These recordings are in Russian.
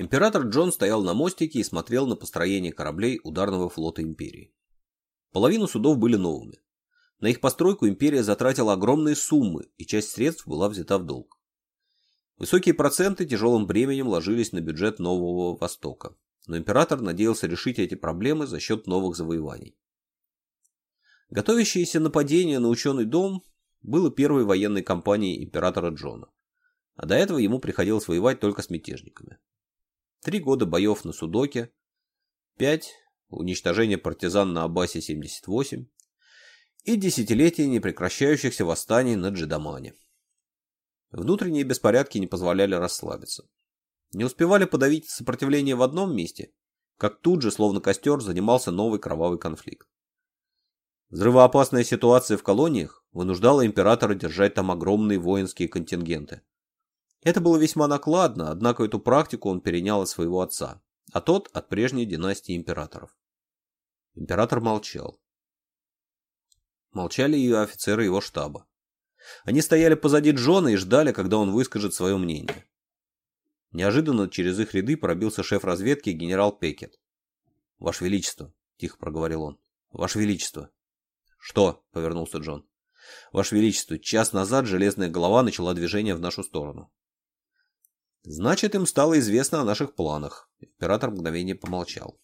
Император Джон стоял на мостике и смотрел на построение кораблей ударного флота империи. Половину судов были новыми. На их постройку империя затратила огромные суммы, и часть средств была взята в долг. Высокие проценты тяжелым бременем ложились на бюджет Нового Востока, но император надеялся решить эти проблемы за счет новых завоеваний. Готовящееся нападение на ученый дом было первой военной кампанией императора Джона, а до этого ему приходилось воевать только с мятежниками. Три года боев на Судоке, пять уничтожение партизан на Абасе 78 и десятилетия непрекращающихся восстаний на Джедамане. Внутренние беспорядки не позволяли расслабиться. Не успевали подавить сопротивление в одном месте, как тут же, словно костер, занимался новый кровавый конфликт. Взрывоопасная ситуация в колониях вынуждала императора держать там огромные воинские контингенты – это было весьма накладно, однако эту практику он перенял от своего отца, а тот от прежней династии императоров. Император молчал. Молчали и офицеры его штаба. Они стояли позади Джона и ждали, когда он выскажет свое мнение. Неожиданно через их ряды пробился шеф разведки генерал Пекет. «Ваше Величество», — тихо проговорил он, — «Ваше Величество». «Что?» — повернулся Джон. «Ваше Величество, час назад железная голова начала движение в нашу сторону». Значит, им стало известно о наших планах. Император мгновение помолчал.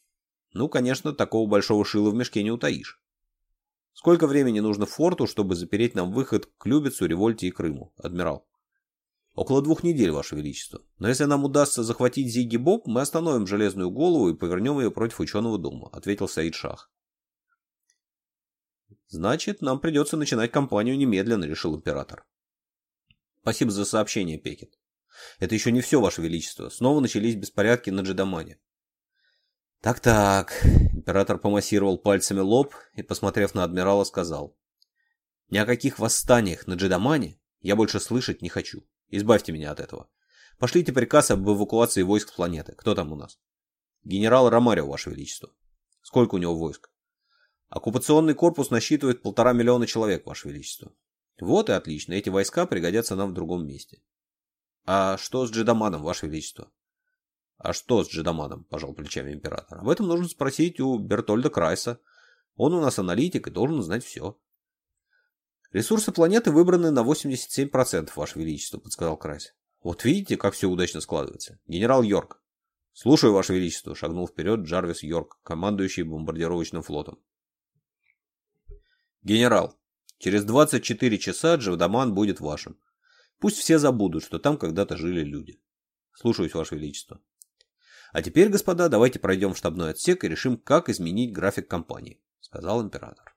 Ну, конечно, такого большого шила в мешке не утаишь. Сколько времени нужно форту, чтобы запереть нам выход к Любицу, Револьте и Крыму, адмирал? Около двух недель, Ваше Величество. Но если нам удастся захватить Зиги Боб, мы остановим Железную Голову и повернем ее против Ученого Дома, ответил Саид Шах. Значит, нам придется начинать кампанию немедленно, решил император. Спасибо за сообщение, Пекет. Это еще не все, Ваше Величество. Снова начались беспорядки на Джедамане. «Так-так», — император помассировал пальцами лоб и, посмотрев на адмирала, сказал. «Ни о каких восстаниях на Джедамане я больше слышать не хочу. Избавьте меня от этого. Пошлите приказ об эвакуации войск с планеты. Кто там у нас?» «Генерал Ромарио, Ваше Величество». «Сколько у него войск?» «Оккупационный корпус насчитывает полтора миллиона человек, Ваше Величество». «Вот и отлично. Эти войска пригодятся нам в другом месте». А что с Джедоманом, Ваше Величество? А что с Джедоманом, пожал плечами император. Об этом нужно спросить у Бертольда Крайса. Он у нас аналитик и должен знать все. Ресурсы планеты выбраны на 87%, Ваше Величество, подсказал Крайс. Вот видите, как все удачно складывается. Генерал Йорк. Слушаю, Ваше Величество, шагнул вперед Джарвис Йорк, командующий бомбардировочным флотом. Генерал, через 24 часа Джедоман будет вашим. Пусть все забудут, что там когда-то жили люди. Слушаюсь, Ваше Величество. А теперь, господа, давайте пройдем в штабной отсек и решим, как изменить график компании, сказал император.